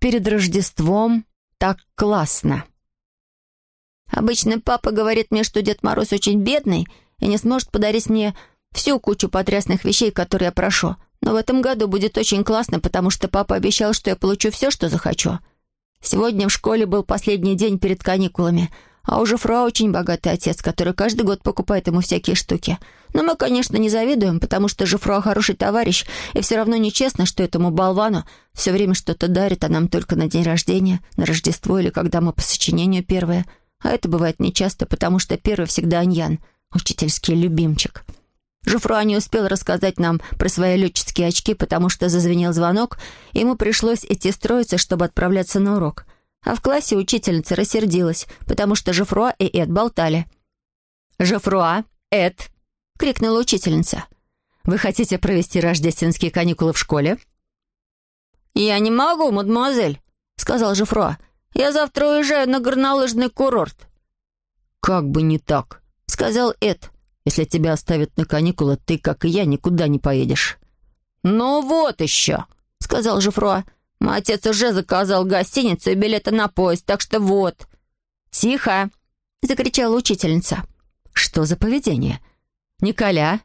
перед Рождеством так классно. Обычно папа говорит мне, что Дед Мороз очень бедный и не сможет подарить мне всю кучу потрясных вещей, которые я прошу. Но в этом году будет очень классно, потому что папа обещал, что я получу все, что захочу. Сегодня в школе был последний день перед каникулами, а уже Фра очень богатый отец, который каждый год покупает ему всякие штуки. Но мы, конечно, не завидуем, потому что Жифруа хороший товарищ, и все равно нечестно, что этому болвану все время что-то дарит, а нам только на день рождения, на Рождество или когда мы по сочинению первое. А это бывает нечасто, потому что первый всегда Аньян, учительский любимчик. Жуфруа не успел рассказать нам про свои летческие очки, потому что зазвенел звонок, и ему пришлось идти строиться, чтобы отправляться на урок. А в классе учительница рассердилась, потому что Жуфруа и Эд болтали. «Жуфруа, Эд!» — крикнула учительница. «Вы хотите провести рождественские каникулы в школе?» «Я не могу, мадемуазель», — сказал Жуфруа. «Я завтра уезжаю на горнолыжный курорт». «Как бы не так», — сказал Эд. Если тебя оставят на каникулы, ты, как и я, никуда не поедешь». «Ну вот еще», — сказал Жифруа. «Мой отец уже заказал гостиницу и билеты на поезд, так что вот». «Тихо!» — закричала учительница. «Что за поведение? Николя,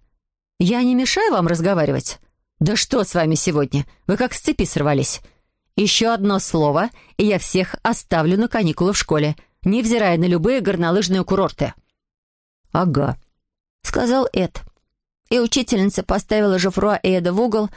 я не мешаю вам разговаривать? Да что с вами сегодня? Вы как с цепи сорвались. Еще одно слово, и я всех оставлю на каникулы в школе, невзирая на любые горнолыжные курорты». «Ага», сказал Эд. И учительница поставила Жофруа Эда в угол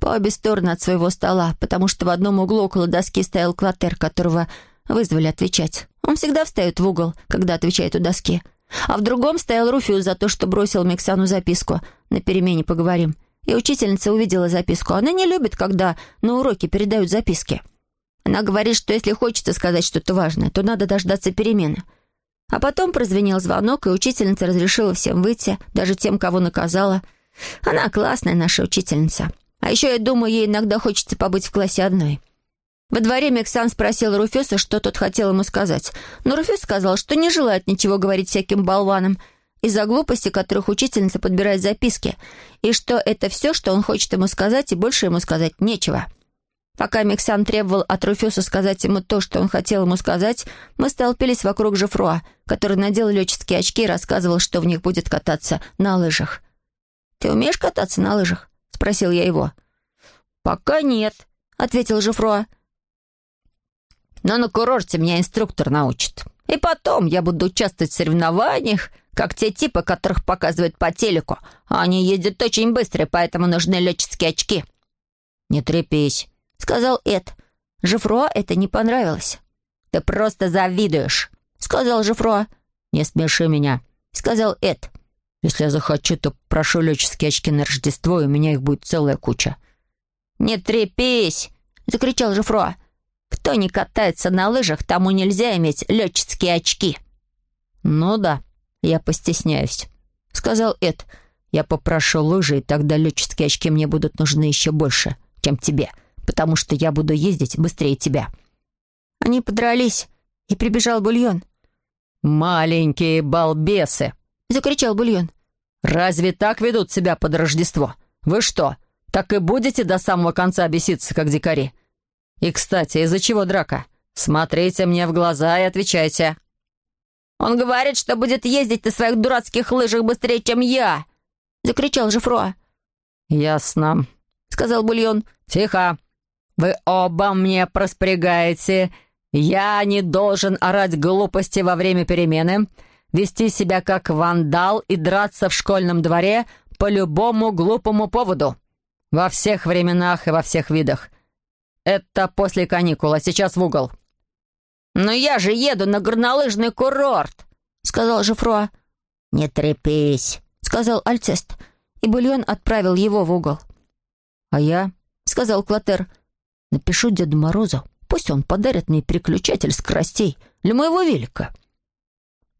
по обе стороны от своего стола, потому что в одном углу около доски стоял Клотер, которого вызвали отвечать. Он всегда встает в угол, когда отвечает у доски. А в другом стоял Руфиус за то, что бросил Миксану записку. На перемене поговорим. И учительница увидела записку. Она не любит, когда на уроке передают записки. Она говорит, что если хочется сказать что-то важное, то надо дождаться перемены. А потом прозвенел звонок, и учительница разрешила всем выйти, даже тем, кого наказала. Она классная наша учительница. А еще, я думаю, ей иногда хочется побыть в классе одной. Во дворе Мексан спросил Руфюса, что тот хотел ему сказать. Но Руфюс сказал, что не желает ничего говорить всяким болванам из-за глупости, которых учительница подбирает записки, и что это все, что он хочет ему сказать, и больше ему сказать нечего. Пока Миксан требовал от Руфюса сказать ему то, что он хотел ему сказать, мы столпились вокруг Жефруа, который надел летческие очки и рассказывал, что в них будет кататься на лыжах. «Ты умеешь кататься на лыжах?» — спросил я его. «Пока нет», — ответил Жефруа. «Но на курорте меня инструктор научит. И потом я буду участвовать в соревнованиях, как те типы, которых показывают по телеку. Они ездят очень быстро, поэтому нужны летческие очки». «Не трепись», — сказал Эд. Жифруа это не понравилось. «Ты просто завидуешь», — сказал Жифруа. «Не смеши меня», — сказал Эд. «Если я захочу, то прошу летческие очки на Рождество, и у меня их будет целая куча». «Не трепись!» — закричал Жифруа. «Кто не катается на лыжах, тому нельзя иметь летческие очки». «Ну да, я постесняюсь», — сказал Эд. «Я попрошу лыжи, и тогда летческие очки мне будут нужны еще больше, чем тебе» потому что я буду ездить быстрее тебя». Они подрались, и прибежал Бульон. «Маленькие балбесы!» — закричал Бульон. «Разве так ведут себя под Рождество? Вы что, так и будете до самого конца беситься, как дикари? И, кстати, из-за чего драка? Смотрите мне в глаза и отвечайте». «Он говорит, что будет ездить на своих дурацких лыжах быстрее, чем я!» — закричал Жифруа. «Ясно», — сказал Бульон. «Тихо! Вы оба мне проспрягаете. Я не должен орать глупости во время перемены, вести себя как вандал и драться в школьном дворе по любому глупому поводу. Во всех временах и во всех видах. Это после каникул, а сейчас в угол». «Но я же еду на горнолыжный курорт», — сказал Жифруа. «Не трепись», — сказал Альцест, и Бульон отправил его в угол. «А я», — сказал Клотер, — Напишу Деду Морозу, пусть он подарит мне переключатель скоростей для моего велика».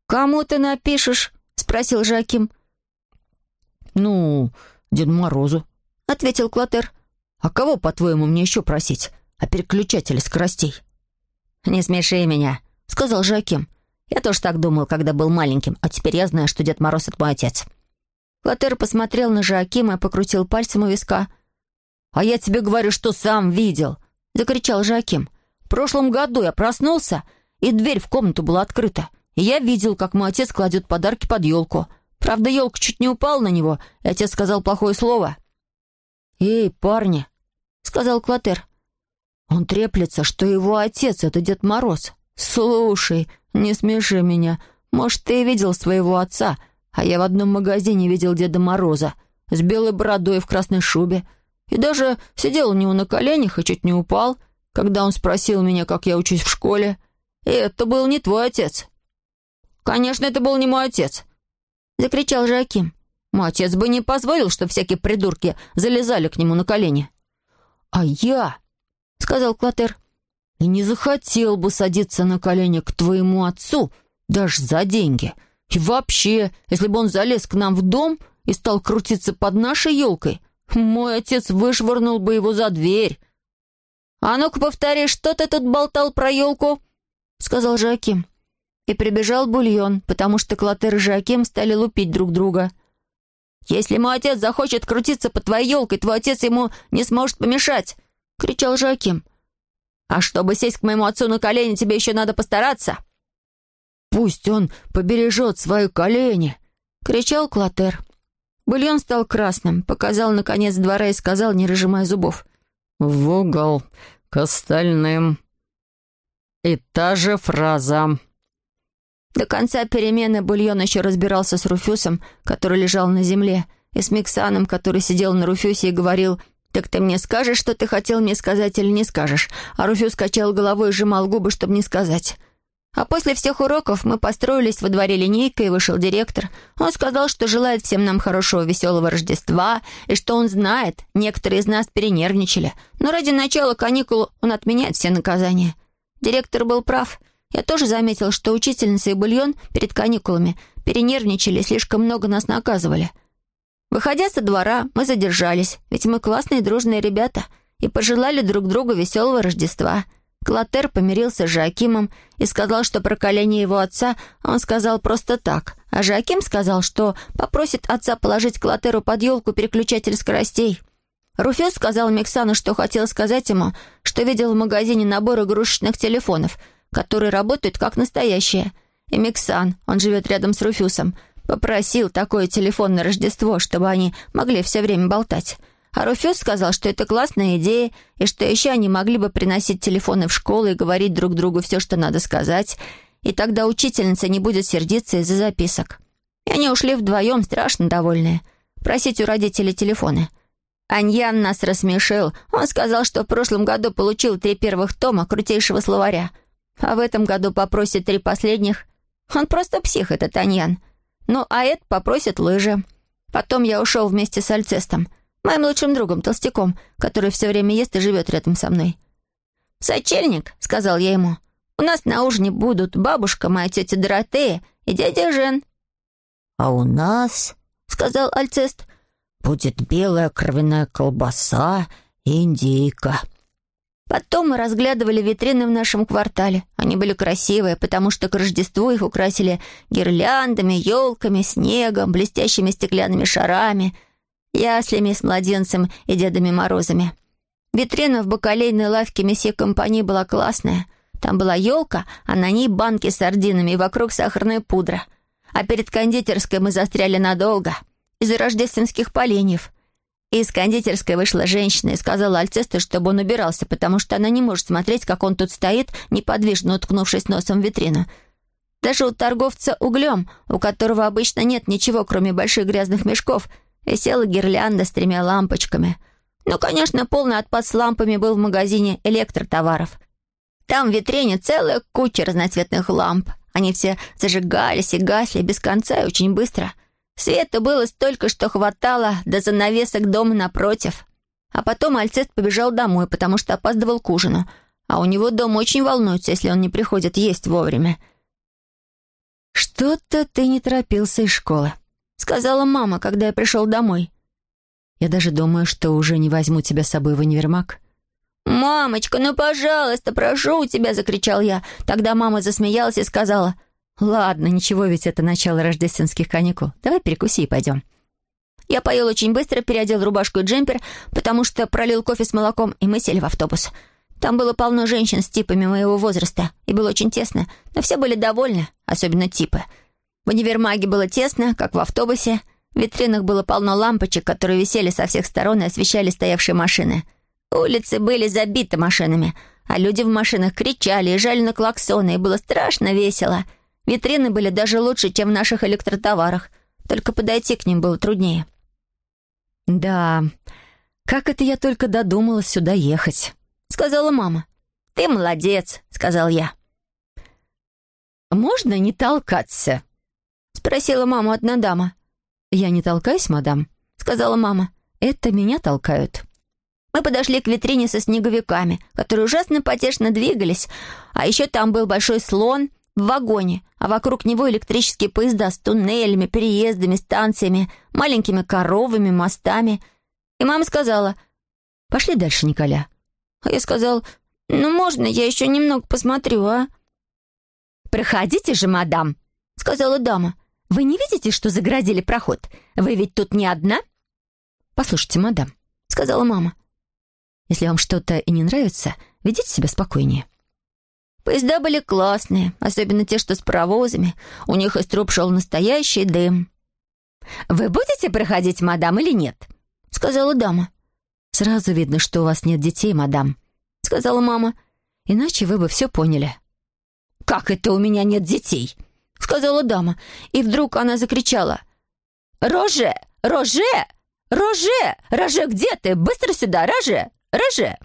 «Кому ты напишешь?» — спросил Жаким. «Ну, Деду Морозу», — ответил Клотер. «А кого, по-твоему, мне еще просить? О переключателе скоростей?» «Не смеши меня», — сказал Жаким. «Я тоже так думал, когда был маленьким, а теперь я знаю, что Дед Мороз — это мой отец». Клотер посмотрел на Жакима и покрутил пальцем у виска. «А я тебе говорю, что сам видел!» — закричал Жаким. В прошлом году я проснулся, и дверь в комнату была открыта. Я видел, как мой отец кладет подарки под елку. Правда, елка чуть не упала на него, и отец сказал плохое слово. «Эй, парни!» — сказал Клотер. «Он треплется, что его отец — это Дед Мороз. Слушай, не смеши меня. Может, ты и видел своего отца, а я в одном магазине видел Деда Мороза с белой бородой в красной шубе. И даже сидел у него на коленях и чуть не упал, когда он спросил меня, как я учусь в школе. И это был не твой отец». «Конечно, это был не мой отец», — закричал Жаким. «Мой отец бы не позволил, чтобы всякие придурки залезали к нему на колени». «А я», — сказал Клотер, — «и не захотел бы садиться на колени к твоему отцу даже за деньги. И вообще, если бы он залез к нам в дом и стал крутиться под нашей елкой, мой отец вышвырнул бы его за дверь». «А ну-ка повтори, что ты тут болтал про елку?» — сказал Жаким. И прибежал бульон, потому что Клотер и Жаким стали лупить друг друга. «Если мой отец захочет крутиться под твоей елкой, твой отец ему не сможет помешать!» — кричал Жаким. «А чтобы сесть к моему отцу на колени, тебе еще надо постараться!» «Пусть он побережет свои колени!» — кричал Клотер. Бульон стал красным, показал наконец двора и сказал, не разжимая зубов. «В угол, к остальным!» И та же фраза. До конца перемены Бульон еще разбирался с Руфюсом, который лежал на земле, и с Миксаном, который сидел на Руфюсе и говорил «Так ты мне скажешь, что ты хотел мне сказать или не скажешь?» А Руфюс качал головой и сжимал губы, чтобы не сказать. А после всех уроков мы построились во дворе линейкой, и вышел директор. Он сказал, что желает всем нам хорошего веселого Рождества, и что он знает, некоторые из нас перенервничали. Но ради начала каникул он отменяет все наказания. Директор был прав — я тоже заметил, что учительница и бульон перед каникулами перенервничали, слишком много нас наказывали. Выходя со двора, мы задержались, ведь мы классные дружные ребята, и пожелали друг другу веселого Рождества. Клотер помирился с Жакимом и сказал, что про его отца он сказал просто так, а Жаким сказал, что попросит отца положить Клотеру под елку переключатель скоростей. Руфес сказал Миксану, что хотел сказать ему, что видел в магазине набор игрушечных телефонов — которые работают как настоящие. И Миксан, он живет рядом с Руфюсом, попросил такое телефон на Рождество, чтобы они могли все время болтать. А Руфюс сказал, что это классная идея, и что еще они могли бы приносить телефоны в школу и говорить друг другу все, что надо сказать, и тогда учительница не будет сердиться из-за записок. И они ушли вдвоем, страшно довольные, просить у родителей телефоны. Аньян нас рассмешил. Он сказал, что в прошлом году получил три первых тома крутейшего словаря — а в этом году попросит три последних. Он просто псих, этот Аньян. Ну, а Эд попросит лыжи. Потом я ушел вместе с Альцестом, моим лучшим другом, толстяком, который все время ест и живет рядом со мной. «Сочельник», — сказал я ему, — «у нас на ужине будут бабушка, моя тетя Доротея и дядя Жен». «А у нас», — сказал Альцест, — «будет белая кровяная колбаса и индейка». Потом мы разглядывали витрины в нашем квартале. Они были красивые, потому что к Рождеству их украсили гирляндами, елками, снегом, блестящими стеклянными шарами, яслями с младенцем и Дедами Морозами. Витрина в бакалейной лавке месье компании была классная. Там была елка, а на ней банки с сардинами и вокруг сахарная пудра. А перед кондитерской мы застряли надолго из-за рождественских поленьев. Из кондитерской вышла женщина и сказала Альцесту, чтобы он убирался, потому что она не может смотреть, как он тут стоит, неподвижно уткнувшись носом в витрину. Даже у торговца углем, у которого обычно нет ничего, кроме больших грязных мешков, висела гирлянда с тремя лампочками. Ну, конечно, полный отпад с лампами был в магазине электротоваров. Там в витрине целая куча разноцветных ламп. Они все зажигались и гасли без конца и очень быстро — Света было столько, что хватало до занавесок дома напротив. А потом Альцест побежал домой, потому что опаздывал к ужину. А у него дом очень волнуется, если он не приходит есть вовремя. «Что-то ты не торопился из школы», — сказала мама, когда я пришел домой. «Я даже думаю, что уже не возьму тебя с собой в универмаг». «Мамочка, ну, пожалуйста, прошу тебя!» — закричал я. Тогда мама засмеялась и сказала — «Ладно, ничего, ведь это начало рождественских каникул. Давай перекуси и пойдем». Я поел очень быстро, переодел рубашку и джемпер, потому что пролил кофе с молоком, и мы сели в автобус. Там было полно женщин с типами моего возраста, и было очень тесно, но все были довольны, особенно типы. В универмаге было тесно, как в автобусе. В витринах было полно лампочек, которые висели со всех сторон и освещали стоявшие машины. Улицы были забиты машинами, а люди в машинах кричали и жали на клаксоны, и было страшно весело. Витрины были даже лучше, чем в наших электротоварах, только подойти к ним было труднее. «Да, как это я только додумалась сюда ехать», — сказала мама. «Ты молодец», — сказал я. «Можно не толкаться?» — спросила мама одна дама. «Я не толкаюсь, мадам», — сказала мама. «Это меня толкают». Мы подошли к витрине со снеговиками, которые ужасно потешно двигались, а еще там был большой слон в вагоне, а вокруг него электрические поезда с туннелями, переездами, станциями, маленькими коровами, мостами. И мама сказала, «Пошли дальше, Николя». А я сказал, «Ну, можно, я еще немного посмотрю, а?» «Проходите же, мадам», — сказала дама. «Вы не видите, что заградили проход? Вы ведь тут не одна?» «Послушайте, мадам», — сказала мама. «Если вам что-то и не нравится, ведите себя спокойнее». Поезда были классные, особенно те, что с паровозами. У них из труб шел настоящий дым. «Вы будете проходить, мадам, или нет?» — сказала дама. «Сразу видно, что у вас нет детей, мадам», — сказала мама. «Иначе вы бы все поняли». «Как это у меня нет детей?» — сказала дама. И вдруг она закричала. «Роже! Роже! Роже! Роже, где ты? Быстро сюда! Роже! Роже!»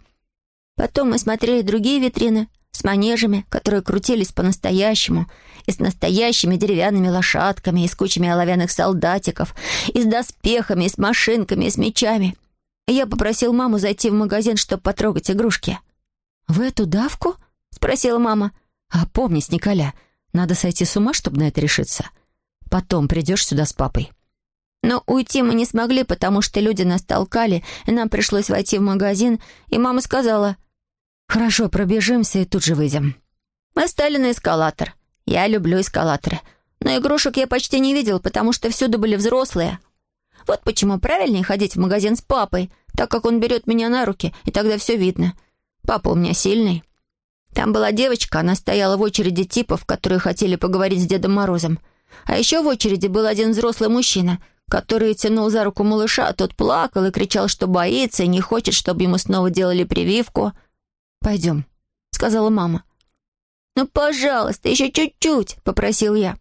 Потом мы смотрели другие витрины с манежами, которые крутились по-настоящему, и с настоящими деревянными лошадками, и с кучами оловянных солдатиков, и с доспехами, и с машинками, и с мечами. И я попросил маму зайти в магазин, чтобы потрогать игрушки. «В эту давку?» — спросила мама. «А помнись, Николя, надо сойти с ума, чтобы на это решиться. Потом придешь сюда с папой». Но уйти мы не смогли, потому что люди нас толкали, и нам пришлось войти в магазин, и мама сказала, «Хорошо, пробежимся и тут же выйдем». Мы встали на эскалатор. Я люблю эскалаторы. Но игрушек я почти не видел, потому что всюду были взрослые. Вот почему правильнее ходить в магазин с папой, так как он берет меня на руки, и тогда все видно. Папа у меня сильный. Там была девочка, она стояла в очереди типов, которые хотели поговорить с Дедом Морозом. А еще в очереди был один взрослый мужчина, который тянул за руку малыша, а тот плакал и кричал, что боится и не хочет, чтобы ему снова делали прививку — «Пойдем», — сказала мама. «Ну, пожалуйста, еще чуть-чуть», — попросил я.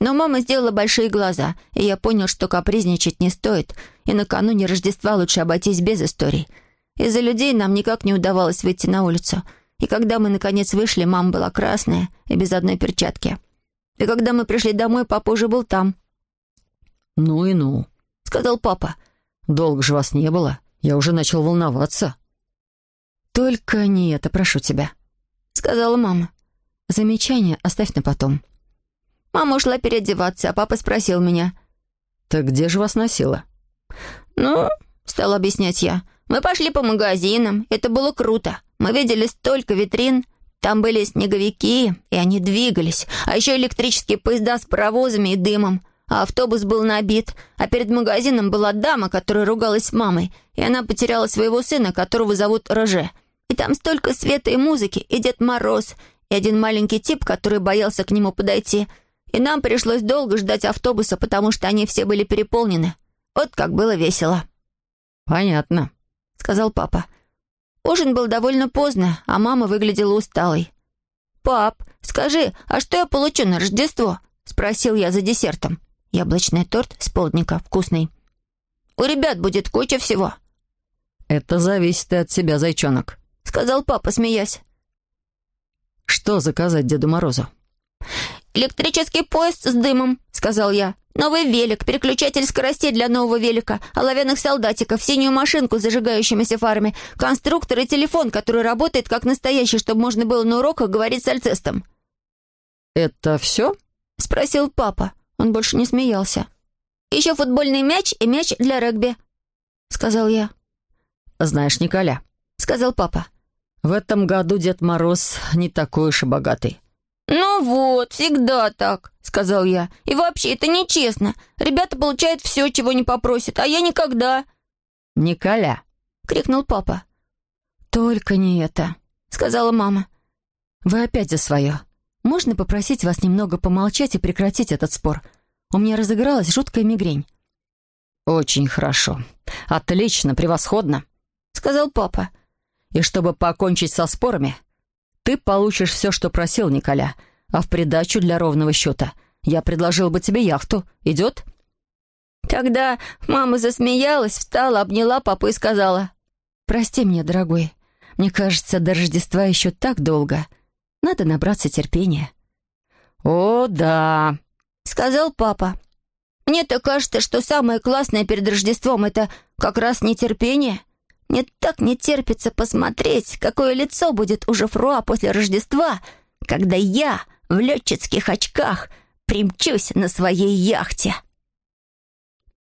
Но мама сделала большие глаза, и я понял, что капризничать не стоит, и накануне Рождества лучше обойтись без историй. Из-за людей нам никак не удавалось выйти на улицу, и когда мы, наконец, вышли, мама была красная и без одной перчатки. И когда мы пришли домой, папа уже был там. «Ну и ну», — сказал папа. «Долго же вас не было. Я уже начал волноваться». «Только не это, прошу тебя», — сказала мама. «Замечание оставь на потом». Мама ушла переодеваться, а папа спросил меня. «Так где же вас носила?» «Ну, — стал объяснять я, — мы пошли по магазинам, это было круто. Мы видели столько витрин, там были снеговики, и они двигались, а еще электрические поезда с паровозами и дымом. А автобус был набит, а перед магазином была дама, которая ругалась с мамой, и она потеряла своего сына, которого зовут Роже. И там столько света и музыки, и Дед Мороз, и один маленький тип, который боялся к нему подойти. И нам пришлось долго ждать автобуса, потому что они все были переполнены. Вот как было весело». «Понятно», — сказал папа. Ужин был довольно поздно, а мама выглядела усталой. «Пап, скажи, а что я получу на Рождество?» — спросил я за десертом. Яблочный торт с полдника, вкусный. «У ребят будет куча всего». «Это зависит от тебя, зайчонок», — сказал папа, смеясь. «Что заказать Деду Морозу?» «Электрический поезд с дымом», — сказал я. «Новый велик, переключатель скоростей для нового велика, оловянных солдатиков, синюю машинку с зажигающимися фарами, конструктор и телефон, который работает как настоящий, чтобы можно было на уроках говорить с альцестом». «Это все?» — спросил папа. Он больше не смеялся. «Еще футбольный мяч и мяч для регби», — сказал я. «Знаешь, Николя», — сказал папа, в этом году Дед Мороз не такой уж и богатый. «Ну вот, всегда так», — сказал я. «И вообще, это нечестно. Ребята получают все, чего не попросят, а я никогда». «Николя!» — крикнул папа. «Только не это», — сказала мама. «Вы опять за свое. Можно попросить вас немного помолчать и прекратить этот спор? У меня разыгралась жуткая мигрень». «Очень хорошо. Отлично, превосходно», — сказал папа. «И чтобы покончить со спорами, ты получишь все, что просил Николя, а в придачу для ровного счета я предложил бы тебе яхту. Идет?» Тогда мама засмеялась, встала, обняла папу и сказала. «Прости меня, дорогой. Мне кажется, до Рождества еще так долго. Надо набраться терпения». «О, да», — сказал папа. «Мне-то кажется, что самое классное перед Рождеством — это как раз нетерпение. Мне так не терпится посмотреть, какое лицо будет у Жефруа после Рождества, когда я в летчицких очках примчусь на своей яхте».